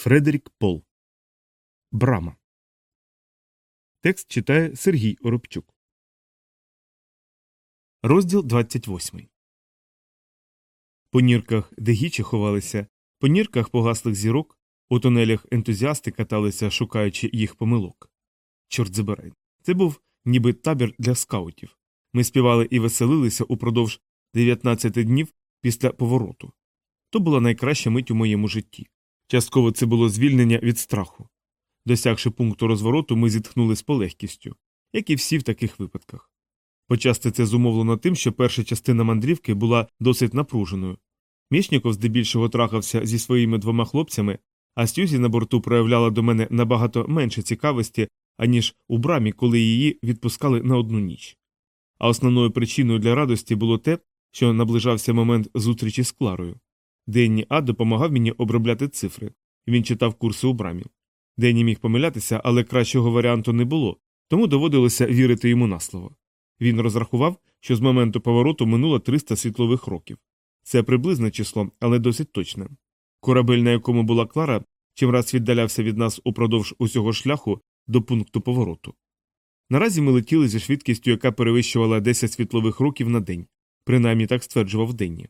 Фредерік Пол. Брама. Текст читає Сергій Оробчук. Розділ 28. По нірках, де гічі ховалися, по нірках погаслих зірок, у тунелях ентузіасти каталися, шукаючи їх помилок. Чорт забирай. Це був ніби табір для скаутів. Ми співали і веселилися упродовж 19 днів після повороту. То була найкраща мить у моєму житті. Частково це було звільнення від страху. Досягши пункту розвороту, ми зітхнули з полегкістю, як і всі в таких випадках. Почасти це зумовлено тим, що перша частина мандрівки була досить напруженою. Мішніков здебільшого трахався зі своїми двома хлопцями, а Сюзі на борту проявляла до мене набагато менше цікавості, аніж у брамі, коли її відпускали на одну ніч. А основною причиною для радості було те, що наближався момент зустрічі з Кларою. Денні А допомагав мені обробляти цифри, він читав курси у брамі. Денні міг помилятися, але кращого варіанту не було, тому доводилося вірити йому на слово. Він розрахував, що з моменту повороту минуло 300 світлових років. Це приблизне число, але досить точне. Корабель, на якому була Клара, чимраз віддалявся від нас упродовж усього шляху до пункту повороту. Наразі ми летіли зі швидкістю, яка перевищувала 10 світлових років на день, принаймні так стверджував Денні.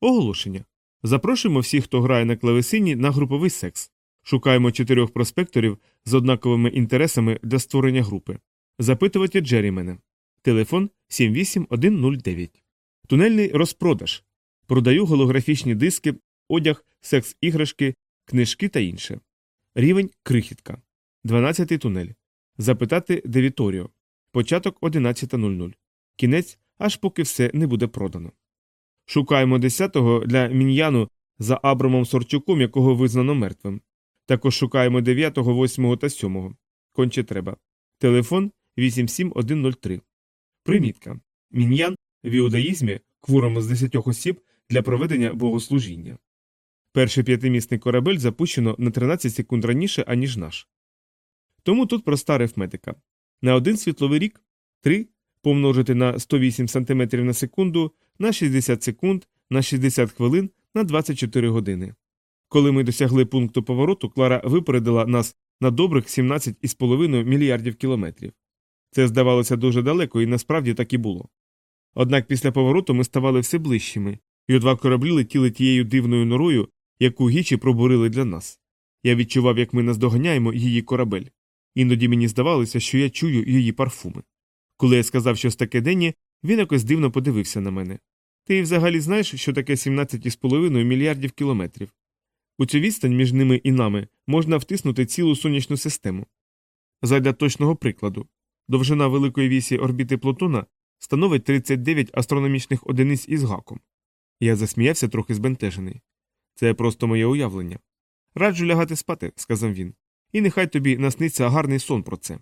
Оголошення. Запрошуємо всіх, хто грає на клавесині, на груповий секс. Шукаємо чотирьох проспекторів з однаковими інтересами для створення групи. Запитувати Джерімене. Телефон 78109. Тунельний розпродаж. Продаю голографічні диски, одяг, секс-іграшки, книжки та інше. Рівень крихітка. 12 тунель. Запитати де Віторіо. Початок 11.00. Кінець, аж поки все не буде продано. Шукаємо 10-го для міньяну за Абрамом Сорчуком, якого визнано мертвим. Також шукаємо 9-го, 8-го та 7-го. Конче треба. Телефон 87103. Примітка. Міньян в іудаїзмі кворум з 10 осіб для проведення богослужіння. Перший п'ятимісний корабель запущено на 13 секунд раніше, аніж наш. Тому тут проста арифметика. На один світловий рік 3 помножити на 108 см на секунду на 60 секунд, на 60 хвилин, на 24 години. Коли ми досягли пункту повороту, Клара випередила нас на добрих 17,5 мільярдів кілометрів. Це здавалося дуже далеко, і насправді так і було. Однак після повороту ми ставали все ближчими, і два кораблі летіли тією дивною норою, яку гічі пробурили для нас. Я відчував, як ми наздоганяємо її корабель. Іноді мені здавалося, що я чую її парфуми. Коли я сказав щось таке денні, він якось дивно подивився на мене. Ти взагалі знаєш, що таке 17,5 мільярдів кілометрів? У цю відстань між ними і нами можна втиснути цілу сонячну систему. Задля точного прикладу, довжина великої вісі орбіти Плутона становить 39 астрономічних одиниць із гаком. Я засміявся трохи збентежений. Це просто моє уявлення. Раджу лягати спати, сказав він, і нехай тобі насниться гарний сон про це.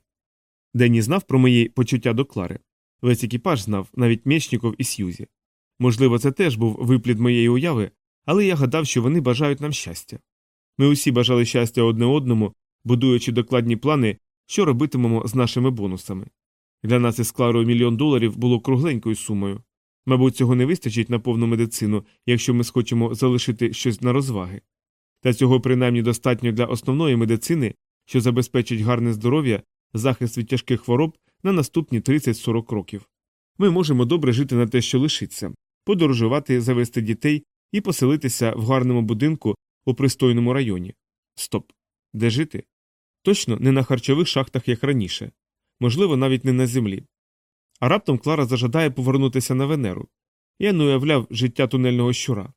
Денні знав про мої почуття до Клари. Весь екіпаж знав, навіть Мєчніков і Сьюзі. Можливо, це теж був виплід моєї уяви, але я гадав, що вони бажають нам щастя. Ми усі бажали щастя одне одному, будуючи докладні плани, що робитимемо з нашими бонусами. Для нас із Кларою мільйон доларів було кругленькою сумою. Мабуть, цього не вистачить на повну медицину, якщо ми схочемо залишити щось на розваги. Та цього принаймні достатньо для основної медицини, що забезпечить гарне здоров'я, захист від тяжких хвороб на наступні 30-40 років. Ми можемо добре жити на те, що лишиться, подорожувати, завести дітей і поселитися в гарному будинку у пристойному районі. Стоп. Де жити? Точно не на харчових шахтах, як раніше, можливо, навіть не на землі. А раптом Клара зажадає повернутися на Венеру. Я не уявляв життя тунельного щура,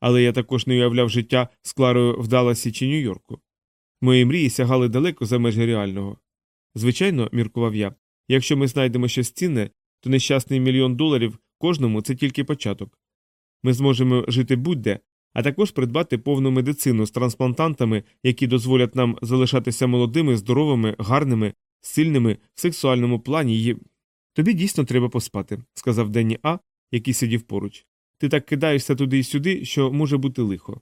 але я також не уявляв життя з Кларою в Далласі чи Нью-Йорку. Мої мрії сягали далеко за межі реального. Звичайно, міркував я, якщо ми знайдемо щось цінне, то нещасний мільйон доларів кожному це тільки початок. Ми зможемо жити будь-де, а також придбати повну медицину з трансплантантами, які дозволять нам залишатися молодими, здоровими, гарними, сильними в сексуальному плані і. Тобі дійсно треба поспати, сказав Денні А, який сидів поруч. Ти так кидаєшся туди і сюди, що може бути лихо.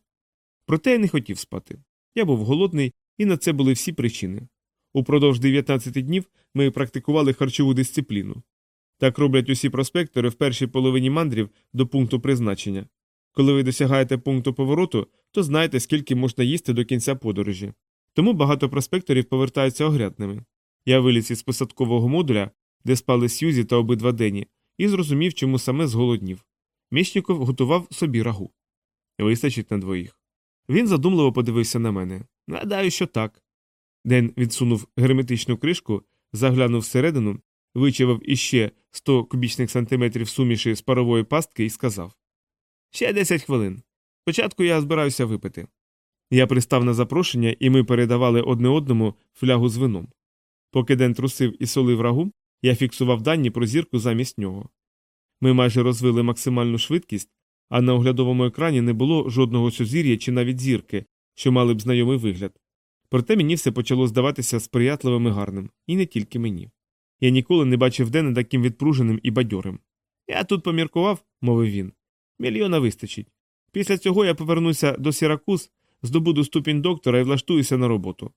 Проте я не хотів спати. Я був голодний, і на це були всі причини. Упродовж 19 днів ми практикували харчову дисципліну. Так роблять усі проспектори в першій половині мандрів до пункту призначення. Коли ви досягаєте пункту повороту, то знаєте, скільки можна їсти до кінця подорожі. Тому багато проспекторів повертаються огрядними. Я виліз із посадкового модуля, де спали Сьюзі та обидва Дені, і зрозумів, чому саме зголоднів. Міщніков готував собі рагу. Вистачить на двоїх. Він задумливо подивився на мене. Гадаю, що так. Ден відсунув герметичну кришку, заглянув всередину, вичавив іще 100 кубічних сантиметрів суміші з парової пастки і сказав Ще 10 хвилин. Спочатку я збираюся випити. Я пристав на запрошення, і ми передавали одне одному флягу з вином. Поки Ден трусив і солив рагу, я фіксував дані про зірку замість нього. Ми майже розвили максимальну швидкість, а на оглядовому екрані не було жодного сузір'я чи навіть зірки, що мали б знайомий вигляд. Проте мені все почало здаватися сприятливим і гарним, і не тільки мені. Я ніколи не бачив Дена таким відпруженим і бадьорим. Я тут поміркував, мовив він. Мільйона вистачить. Після цього я повернуся до Сіракуз, здобуду ступінь доктора і влаштуюся на роботу.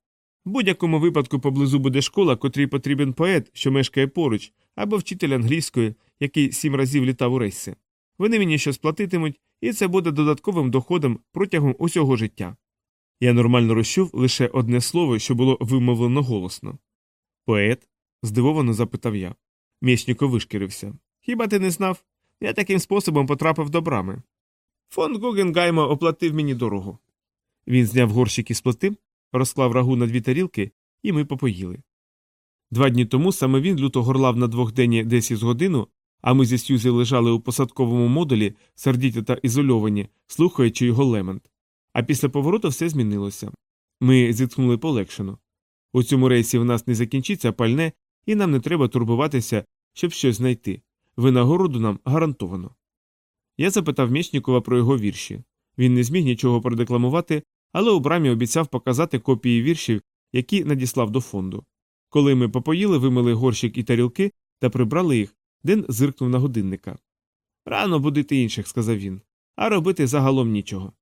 В будь-якому випадку поблизу буде школа, котрій потрібен поет, що мешкає поруч, або вчитель англійської, який сім разів літав у рейси. Вони мені щось платитимуть, і це буде додатковим доходом протягом усього життя. Я нормально розчув лише одне слово, що було вимовлено голосно. Поет? здивовано запитав я. Мєчніко вишкірився. Хіба ти не знав? Я таким способом потрапив до брами. Фон Гугенгайма оплатив мені дорогу. Він зняв горщик із плити, розклав рагу на дві тарілки, і ми попоїли. Два дні тому саме він люто горлав на двохденні десь із годину, а ми зі Сьюзі лежали у посадковому модулі, сердіті та ізольовані, слухаючи його лемент. А після повороту все змінилося. Ми зітхнули полегшено. У цьому рейсі в нас не закінчиться пальне, і нам не треба турбуватися, щоб щось знайти. Винагороду нам гарантовано. Я запитав Мєчнікова про його вірші. Він не зміг нічого продекламувати, але у брамі обіцяв показати копії віршів, які надіслав до фонду. Коли ми попоїли, вимили горщик і тарілки та прибрали їх, Ден зиркнув на годинника. Рано будити інших, сказав він, а робити загалом нічого.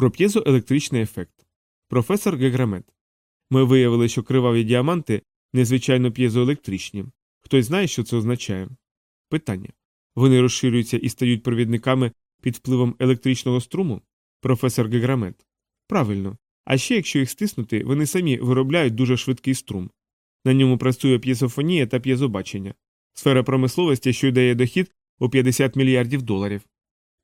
Про п'єзоелектричний ефект. Професор Геграмет. Ми виявили, що криваві діаманти незвичайно п'єзоелектричні. Хтось знає, що це означає? Питання. Вони розширюються і стають провідниками під впливом електричного струму? Професор Геграмет. Правильно. А ще, якщо їх стиснути, вони самі виробляють дуже швидкий струм. На ньому працює п'єзофонія та п'єзобачення. Сфера промисловості, що дає дохід у 50 мільярдів доларів.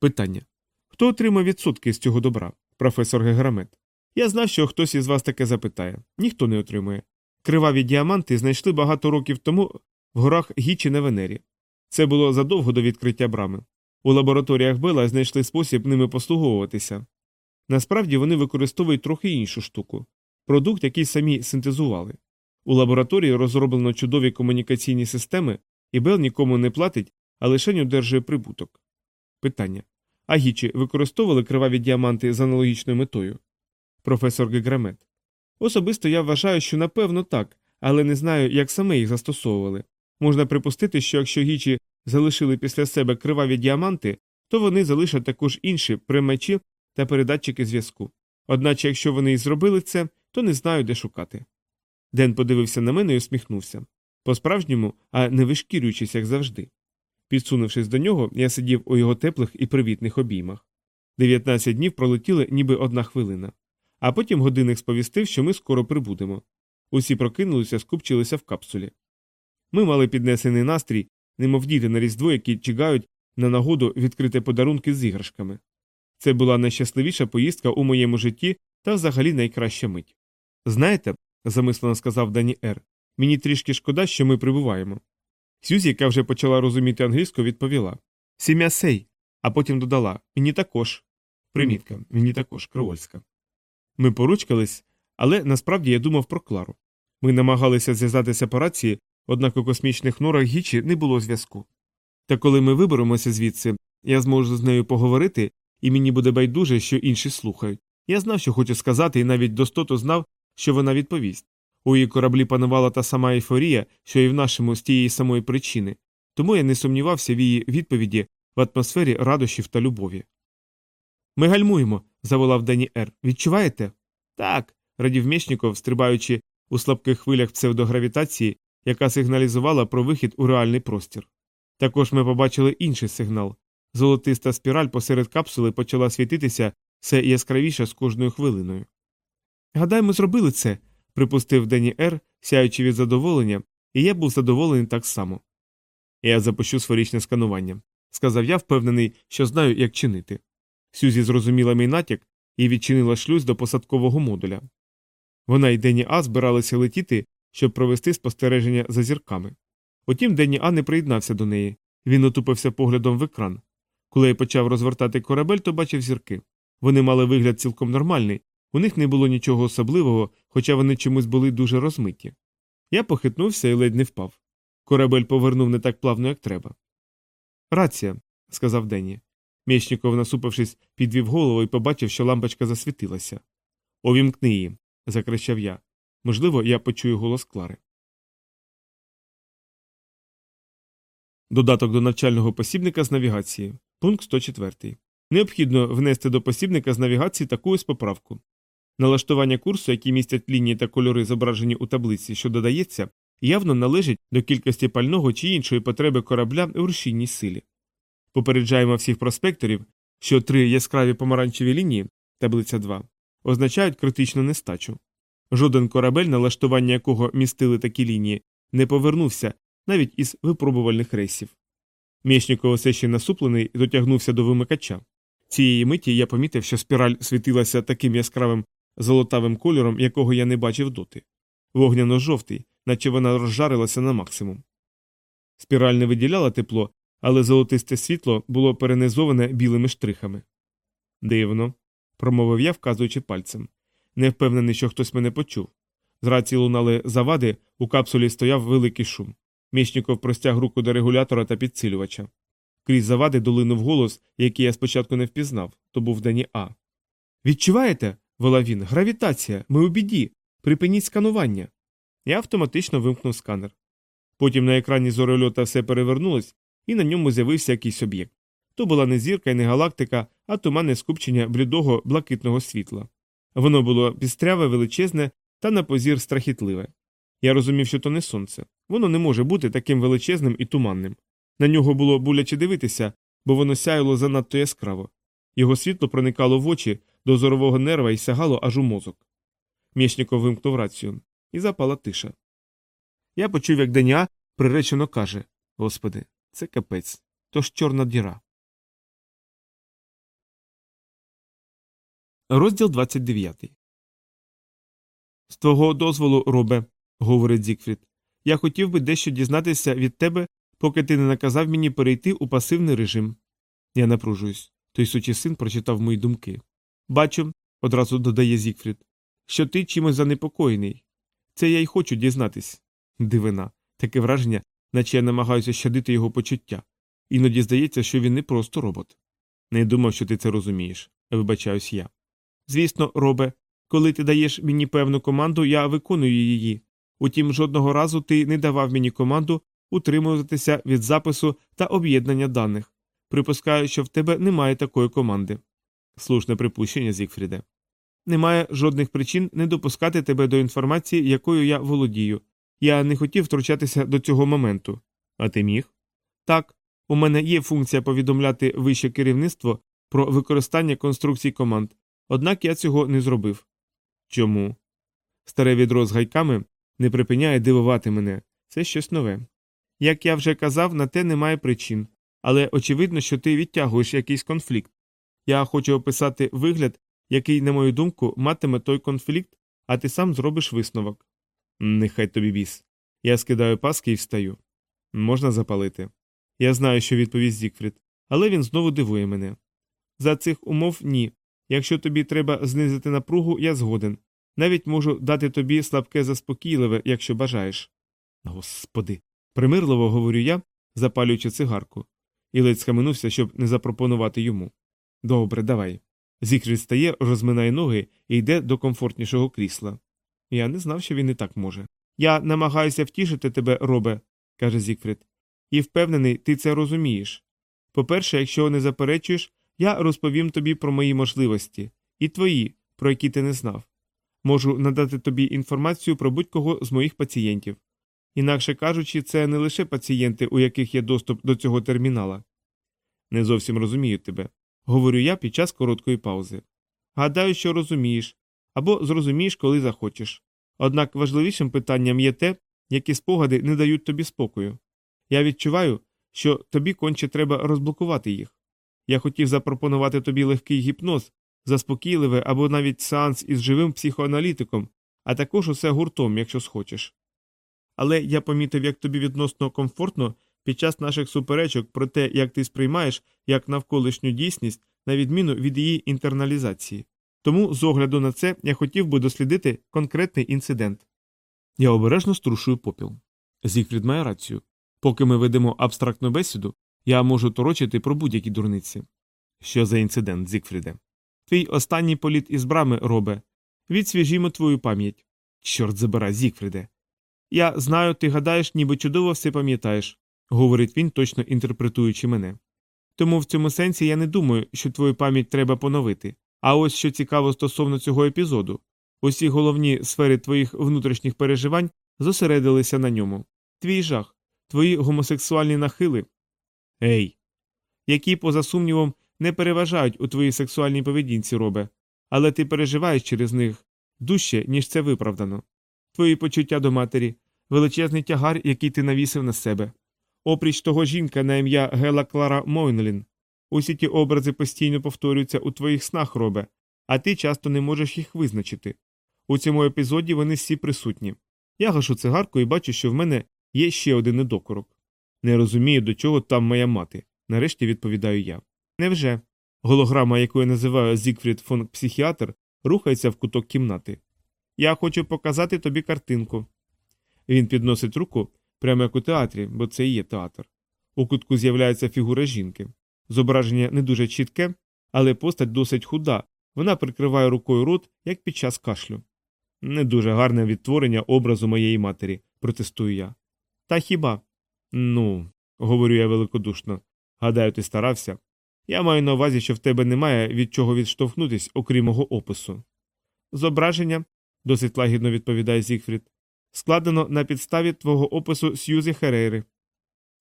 Питання. Хто отримав відсотки з цього добра? Професор Геграмет. Я знав, що хтось із вас таке запитає. Ніхто не отримує. Криваві діаманти знайшли багато років тому в горах Гічі на Венері. Це було задовго до відкриття брами. У лабораторіях Бела знайшли спосіб ними послуговуватися. Насправді вони використовують трохи іншу штуку продукт, який самі синтезували. У лабораторії розроблено чудові комунікаційні системи, і Бел нікому не платить, а лише одержує прибуток. Питання. А гічі використовували криваві діаманти з аналогічною метою? Професор Геграмет. Особисто я вважаю, що напевно так, але не знаю, як саме їх застосовували. Можна припустити, що якщо гічі залишили після себе криваві діаманти, то вони залишать також інші приймачі та передатчики зв'язку. Одначе, якщо вони і зробили це, то не знаю, де шукати. Ден подивився на мене і усміхнувся. По справжньому, а не вишкірюючись, як завжди. Підсунувшись до нього, я сидів у його теплих і привітних обіймах. Дев'ятнадцять днів пролетіли ніби одна хвилина. А потім годинник сповістив, що ми скоро прибудемо. Усі прокинулися, скупчилися в капсулі. Ми мали піднесений настрій, немов діти на різдво, які чекають на нагоду відкрити подарунки з іграшками. Це була найщасливіша поїздка у моєму житті та взагалі найкраща мить. Знаєте, замислено сказав Дані Р, мені трішки шкода, що ми прибуваємо. Сюзі, яка вже почала розуміти англійську, відповіла Сім'я сей, а потім додала Мені також. Примітка, мені також, кровольська. Ми поручкались, але насправді я думав про Клару. Ми намагалися зв'язатися по рації, однак у космічних норах гічі не було зв'язку. Та коли ми виберемося звідси, я зможу з нею поговорити, і мені буде байдуже, що інші слухають. Я знав, що хочу сказати, і навіть достото знав, що вона відповість. У її кораблі панувала та сама ейфорія, що і в нашому з тієї самої причини, тому я не сумнівався в її відповіді в атмосфері радощів та любові. Ми гальмуємо, заволав Дані Р. Відчуваєте? Так, радів Мєшніков, стрибаючи у слабких хвилях псевдогравітації, яка сигналізувала про вихід у реальний простір. Також ми побачили інший сигнал. Золотиста спіраль посеред капсули почала світитися все яскравіше з кожною хвилиною. Гадаю, ми зробили це, припустив Дені Р, сяючи від задоволення, і я був задоволений так само. Я запущу сферичне сканування, сказав я, впевнений, що знаю, як чинити. Сюзі зрозуміла мій натяк і відчинила шлюз до посадкового модуля. Вона і Дені А збиралися летіти, щоб провести спостереження за зірками. Утім, Дені А не приєднався до неї. Він отупився поглядом в екран. Коли я почав розвертати корабель, то бачив зірки. Вони мали вигляд цілком нормальний, у них не було нічого особливого, хоча вони чомусь були дуже розмиті. Я похитнувся і ледь не впав. Корабель повернув не так плавно, як треба. Рація, сказав Дені. Мєчніков, насупившись, підвів голову і побачив, що лампочка засвітилася. Овімкни її, закричав я. Можливо, я почую голос Клари. Додаток до навчального посібника з навігації. Пункт 104. Необхідно внести до посібника з навігації таку ось поправку. Налаштування курсу, які містять лінії та кольори, зображені у таблиці, що додається, явно належить до кількості пального чи іншої потреби корабля в рушійній силі. Попереджаємо всіх проспекторів, що три яскраві помаранчеві лінії, таблиця 2, означають критичну нестачу. Жоден корабель, налаштування якого містили такі лінії, не повернувся навіть із випробувальних рейсів. Мєшніков все ще насуплений дотягнувся до вимикача. Цієї миті я помітив, що спіраль світилася таким яскравим золотавим кольором, якого я не бачив доти. Вогняно жовтий, наче вона розжарилася на максимум. Спіраль не виділяла тепло, але золотисте світло було перенизоване білими штрихами. Дивно, промовив я, вказуючи пальцем. Не впевнений, що хтось мене почув. З рації лунали завади, у капсулі стояв великий шум. Міщніков простяг руку до регулятора та підсилювача. Крізь завади долинув голос, який я спочатку не впізнав, то був Дані А. Відчуваєте? Волав він. Гравітація, ми у біді. Припиніть сканування. Я автоматично вимкнув сканер. Потім на екрані зорольота все перевернулось, і на ньому з'явився якийсь об'єкт. То була не зірка і не галактика, а туманне скупчення блідого блакитного світла. Воно було пістряве, величезне та на позір страхітливе. Я розумів, що то не сонце. Воно не може бути таким величезним і туманним. На нього було боляче дивитися, бо воно сяяло занадто яскраво. Його світло проникало в очі до зорового нерва і сягало аж у мозок. Мєшніков вимкнув рацію, і запала тиша. Я почув, як Деня приречено каже Господи, це капець, то ж чорна діра. Розділ 29 З твого дозволу, робе, говорить Зікфрід, я хотів би дещо дізнатися від тебе, поки ти не наказав мені перейти у пасивний режим. Я напружуюсь. Той сучий син прочитав мої думки. Бачу, одразу додає Зікфрід, що ти чимось занепокоєний. Це я й хочу дізнатись. Дивина, таке враження, наче я намагаюся щадити його почуття. Іноді здається, що він не просто робот. Не думав, що ти це розумієш, вибачаюсь я. Звісно, робе, коли ти даєш мені певну команду, я виконую її. Утім, жодного разу ти не давав мені команду утримуватися від запису та об'єднання даних. Припускаю, що в тебе немає такої команди. Слушне припущення, Зікфріде. Немає жодних причин не допускати тебе до інформації, якою я володію. Я не хотів втручатися до цього моменту. А ти міг? Так, у мене є функція повідомляти вище керівництво про використання конструкцій команд, однак я цього не зробив. Чому? Старе відро з гайками не припиняє дивувати мене це щось нове. Як я вже казав, на те немає причин, але очевидно, що ти відтягуєш якийсь конфлікт. Я хочу описати вигляд, який, на мою думку, матиме той конфлікт, а ти сам зробиш висновок. Нехай тобі біс. Я скидаю паски і встаю. Можна запалити. Я знаю, що відповість Зікфрід, але він знову дивує мене. За цих умов ні. Якщо тобі треба знизити напругу, я згоден. Навіть можу дати тобі слабке заспокійливе, якщо бажаєш. Господи. Примирливо говорю я, запалюючи цигарку, і ледь схаменувся, щоб не запропонувати йому. Добре, давай. Зікріт стає, розминає ноги і йде до комфортнішого крісла. Я не знав, що він і так може. Я намагаюся втішити тебе, робе, каже Зікфрід, і впевнений, ти це розумієш. По перше, якщо не заперечуєш, я розповім тобі про мої можливості і твої, про які ти не знав. Можу надати тобі інформацію про будь-кого з моїх пацієнтів. Інакше кажучи, це не лише пацієнти, у яких є доступ до цього термінала. Не зовсім розумію тебе, говорю я під час короткої паузи. Гадаю, що розумієш, або зрозумієш, коли захочеш. Однак важливішим питанням є те, які спогади не дають тобі спокою. Я відчуваю, що тобі конче треба розблокувати їх. Я хотів запропонувати тобі легкий гіпноз, заспокійливе або навіть сеанс із живим психоаналітиком, а також усе гуртом, якщо схочеш. Але я помітив, як тобі відносно комфортно під час наших суперечок про те, як ти сприймаєш як навколишню дійсність, на відміну від її інтерналізації. Тому, з огляду на це, я хотів би дослідити конкретний інцидент. Я обережно струшую попіл. Зігфрід має рацію. Поки ми ведемо абстрактну бесіду, я можу торочити про будь-які дурниці. Що за інцидент, Зігфріде? Твій останній політ із брами, робе. Відсвіжімо твою пам'ять. Чорт забирай, Зігфріде. Я знаю, ти гадаєш, ніби чудово все пам'ятаєш, говорить він, точно інтерпретуючи мене. Тому в цьому сенсі я не думаю, що твою пам'ять треба поновити. А ось що цікаво стосовно цього епізоду усі головні сфери твоїх внутрішніх переживань зосередилися на ньому. Твій жах, твої гомосексуальні нахили. Ей. Які, поза сумнівом, не переважають у твоїй сексуальній поведінці, робе, але ти переживаєш через них дужче, ніж це виправдано. Твої почуття до матері, величезний тягар, який ти навісив на себе. Опріч того жінка на ім'я Гела Клара Мойнлін. Усі ті образи постійно повторюються у твоїх снах, робе, а ти часто не можеш їх визначити. У цьому епізоді вони всі присутні. Я гашу цигарку і бачу, що в мене є ще один недокорок. Не розумію, до чого там моя мати. Нарешті відповідаю я. Невже? Голограма, яку я називаю Зігфрід фон психіатр, рухається в куток кімнати. Я хочу показати тобі картинку. Він підносить руку прямо як у театрі, бо це і є театр. У кутку з'являється фігура жінки. Зображення не дуже чітке, але постать досить худа. Вона прикриває рукою рот, як під час кашлю. Не дуже гарне відтворення образу моєї матері, протестую я. Та хіба? Ну, говорю я великодушно. Гадаю, ти старався. Я маю на увазі, що в тебе немає від чого відштовхнутись, окрім мого опису. Зображення, досить лагідно відповідає Зігфрід, складено на підставі твого опису Сьюзи Херейри.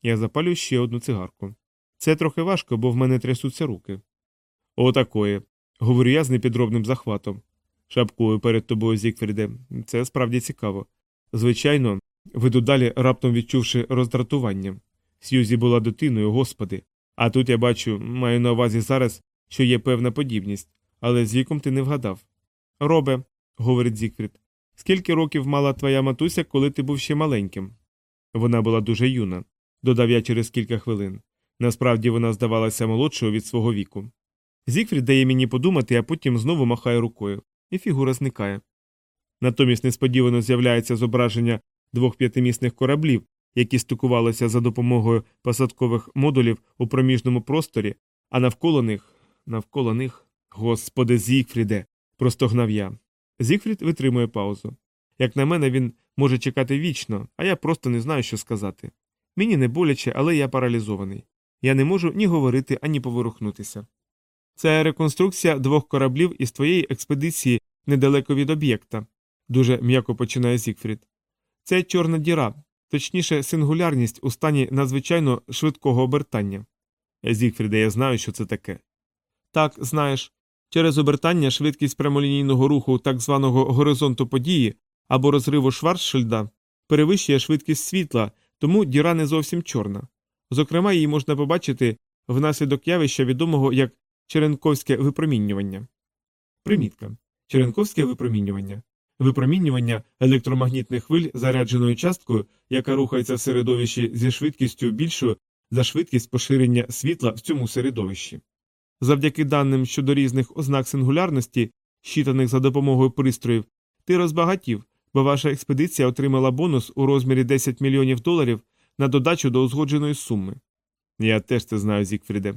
Я запалю ще одну цигарку. Це трохи важко, бо в мене трясуться руки. Отакої, говорю я з непідробним захватом. Шапкою перед тобою, Зігфріде, це справді цікаво. Звичайно, веду далі, раптом відчувши роздратування. Сьюзі була дитиною, господи, а тут я бачу, маю на увазі зараз, що є певна подібність, але з віком ти не вгадав. Робе, говорить Зігфрід, скільки років мала твоя матуся, коли ти був ще маленьким? Вона була дуже юна, додав я через кілька хвилин. Насправді вона здавалася молодшою від свого віку. Зігфрід дає мені подумати, а потім знову махає рукою, і фігура зникає. Натомість несподівано з'являється зображення двох п'ятимісних кораблів, які стикувалися за допомогою посадкових модулів у проміжному просторі, а навколо них, навколо них. Господи, Зігфріде. простогнав я. Зігфрід витримує паузу. Як на мене, він може чекати вічно, а я просто не знаю, що сказати. Мені не боляче, але я паралізований. Я не можу ні говорити, ані поворухнутися. Це реконструкція двох кораблів із твоєї експедиції недалеко від об'єкта, дуже м'яко починає Зігфрід. Це чорна діра, точніше, сингулярність у стані надзвичайно швидкого обертання. Зігфріде, я знаю, що це таке. Так, знаєш, через обертання швидкість прямолінійного руху так званого горизонту події або розриву Шварцшильда перевищує швидкість світла, тому діра не зовсім чорна. Зокрема, її можна побачити внаслідок явища відомого як черенковське випромінювання. Примітка. Черенковське випромінювання. Випромінювання електромагнітних хвиль зарядженою часткою, яка рухається в середовищі зі швидкістю більшою за швидкість поширення світла в цьому середовищі. Завдяки даним щодо різних ознак сингулярності, щитаних за допомогою пристроїв, ти розбагатів, бо ваша експедиція отримала бонус у розмірі 10 мільйонів доларів на додачу до узгодженої суми. Я теж це знаю, Зікфріде.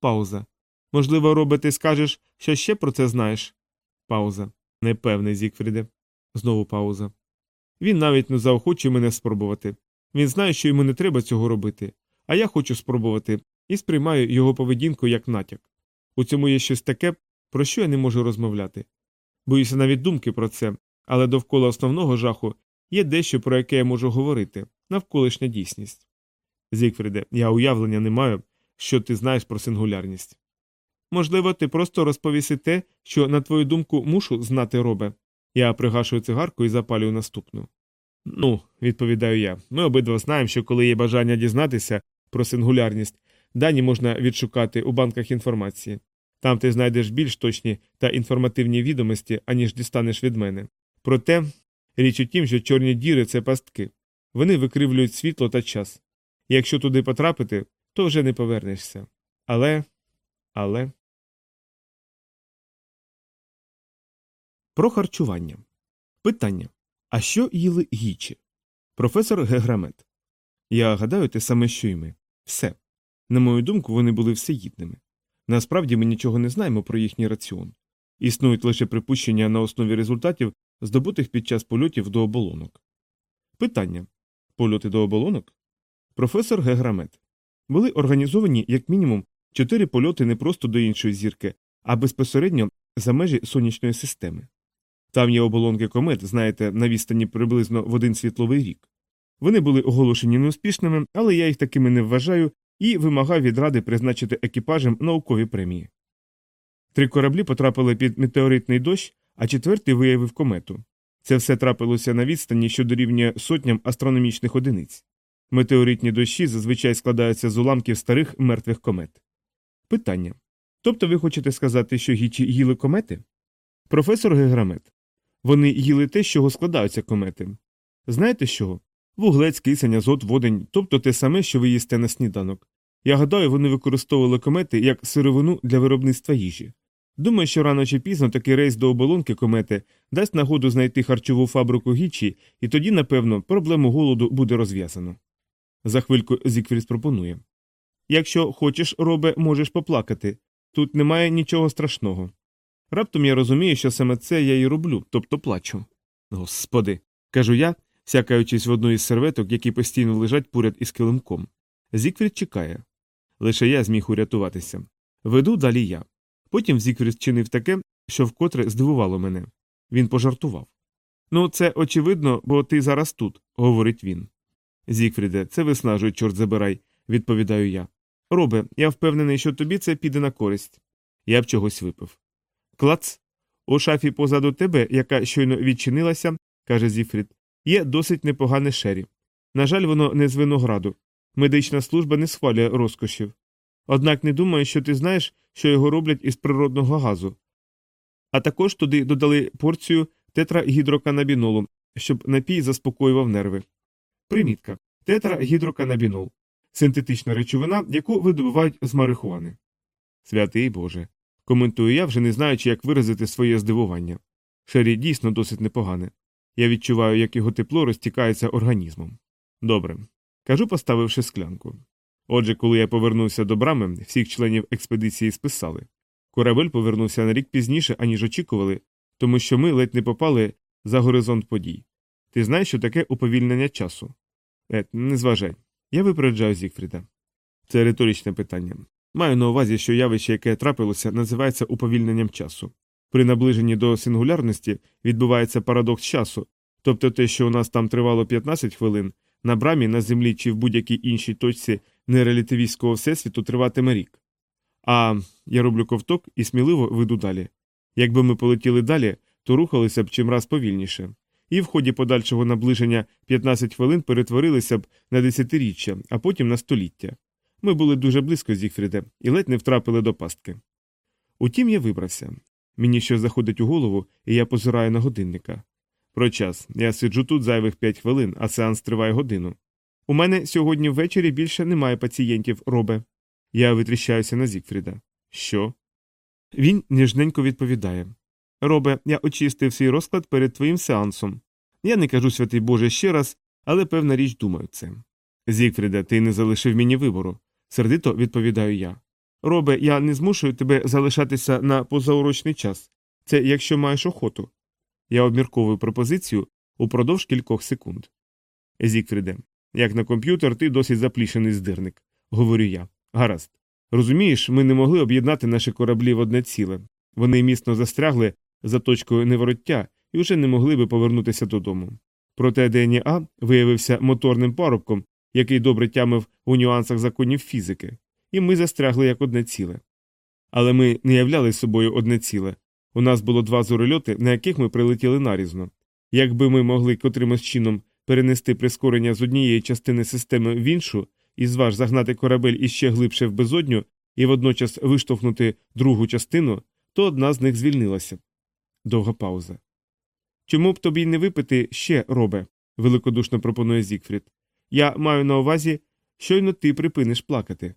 Пауза. Можливо, Робе, ти скажеш, що ще про це знаєш? Пауза. Непевний, Зікфріде. Знову пауза. Він навіть не заохочує мене спробувати. Він знає, що йому не треба цього робити, а я хочу спробувати і сприймаю його поведінку як натяк. У цьому є щось таке, про що я не можу розмовляти. Боюся навіть думки про це, але довкола основного жаху Є дещо, про яке я можу говорити навколишня дійсність. Зігфріде, я уявлення не маю, що ти знаєш про сингулярність. Можливо, ти просто розповіси те, що, на твою думку, мушу знати робе. Я пригашую цигарку і запалюю наступну. Ну, відповідаю я, ми обидва знаємо, що коли є бажання дізнатися про сингулярність, дані можна відшукати у банках інформації. Там ти знайдеш більш точні та інформативні відомості, аніж дістанеш від мене. Проте річ у тім, що чорні діри це пастки. Вони викривлюють світло та час. Якщо туди потрапити, то вже не повернешся. Але. Але. Про харчування. Питання. А що їли гічі? Професор Геграмет. Я гадаю те саме, що й ми. Все. На мою думку, вони були всеїдними. Насправді ми нічого не знаємо про їхній раціон. Існують лише припущення на основі результатів, здобутих під час польотів до оболонок. Питання. Польоти до оболонок? Професор Геграмет. Були організовані як мінімум чотири польоти не просто до іншої зірки, а безпосередньо за межі сонячної системи. Там є оболонки комет, знаєте, на відстані приблизно в один світловий рік. Вони були оголошені неуспішними, але я їх такими не вважаю і вимагав від ради призначити екіпажем наукові премії. Три кораблі потрапили під метеоритний дощ, а четвертий виявив комету. Це все трапилося на відстані, що дорівнює сотням астрономічних одиниць. Метеоритні дощі зазвичай складаються з уламків старих мертвих комет. Питання. Тобто ви хочете сказати, що гічі їли комети? Професор Геграмет. Вони їли те, з чого складаються комети. Знаєте з чого? Вуглець, кисень, азот, водень, тобто те саме, що ви їсте на сніданок. Я гадаю, вони використовували комети як сировину для виробництва їжі. Думаю, що рано чи пізно такий рейс до оболонки комети дасть нагоду знайти харчову фабрику гічі, і тоді, напевно, проблему голоду буде розв'язано. За хвильку Зікфріс пропонує Якщо хочеш, робе, можеш поплакати. Тут немає нічого страшного. Раптом я розумію, що саме це я і роблю, тобто плачу. Господи, кажу я, сякаючись в одну із серветок, які постійно лежать поряд із килимком. Зікфрід чекає. Лише я зміг урятуватися. Веду далі я. Потім Зікфрід чинив таке, що вкотре здивувало мене. Він пожартував. Ну, це очевидно, бо ти зараз тут, говорить він. Зікфріде, це виснажує, чорт забирай, відповідаю я. Робе, я впевнений, що тобі це піде на користь. Я б чогось випив. Клац. У шафі позаду тебе, яка щойно відчинилася, каже Зіфрід, є досить непогане шері. На жаль, воно не з винограду. Медична служба не схвалює розкошів. Однак не думаю, що ти знаєш, що його роблять із природного газу. А також туди додали порцію тетрагідроканабінолу, щоб напій заспокоював нерви. Примітка тетрагідроканабінол синтетична речовина, яку видобувають з марихуани. Святий Боже. Коментую я, вже не знаючи, як виразити своє здивування. Шері дійсно досить непогане. Я відчуваю, як його тепло розтікається організмом. Добре. Кажу, поставивши склянку. Отже, коли я повернувся до брами, всіх членів експедиції списали. Корабель повернувся на рік пізніше, аніж очікували, тому що ми ледь не попали за горизонт подій. Ти знаєш, що таке уповільнення часу? Ет, не зважай. Я випереджаю Зігфріда. Це риторичне питання. Маю на увазі, що явище, яке трапилося, називається уповільненням часу. При наближенні до сингулярності відбувається парадокс часу, тобто те, що у нас там тривало 15 хвилин, на брамі, на землі чи в будь-якій іншій точці нерелятивістського всесвіту триватиме рік. А я роблю ковток і сміливо веду далі. Якби ми полетіли далі, то рухалися б чимраз повільніше, і в ході подальшого наближення 15 хвилин перетворилися б на десятиріччя, а потім на століття. Ми були дуже близько Зігфріде і ледь не втрапили до пастки. Утім, я вибрався. Мені щось заходить у голову, і я позираю на годинника. Про час я сиджу тут зайвих п'ять хвилин, а сеанс триває годину. У мене сьогодні ввечері більше немає пацієнтів, робе. Я витріщаюся на Зігфріда. Що? Він ніжненько відповідає Робе, я очистив свій розклад перед твоїм сеансом. Я не кажу, святий Боже, ще раз, але певна річ думаю це. Зігфріде, ти не залишив мені вибору, сердито відповідаю я. Робе, я не змушую тебе залишатися на позаурочний час. Це якщо маєш охоту. Я обмірковую пропозицію упродовж кількох секунд. Зігфріде, як на комп'ютер, ти досить заплішений здирник, говорю я. Гаразд. Розумієш, ми не могли об'єднати наші кораблі в одне ціле. Вони міцно застрягли за точкою невороття і вже не могли би повернутися додому. Проте ДНА виявився моторним парубком, який добре тямив у нюансах законів фізики, і ми застрягли як одне ціле. Але ми не являли собою одне ціле. У нас було два зорольоти, на яких ми прилетіли нарізно. Якби ми могли котримось чином перенести прискорення з однієї частини системи в іншу, і зваж загнати корабель іще глибше в безодню і водночас виштовхнути другу частину, то одна з них звільнилася. Довга пауза. Чому б тобі не випити ще, робе? великодушно пропонує Зікфрід. Я маю на увазі, щойно ти припиниш плакати.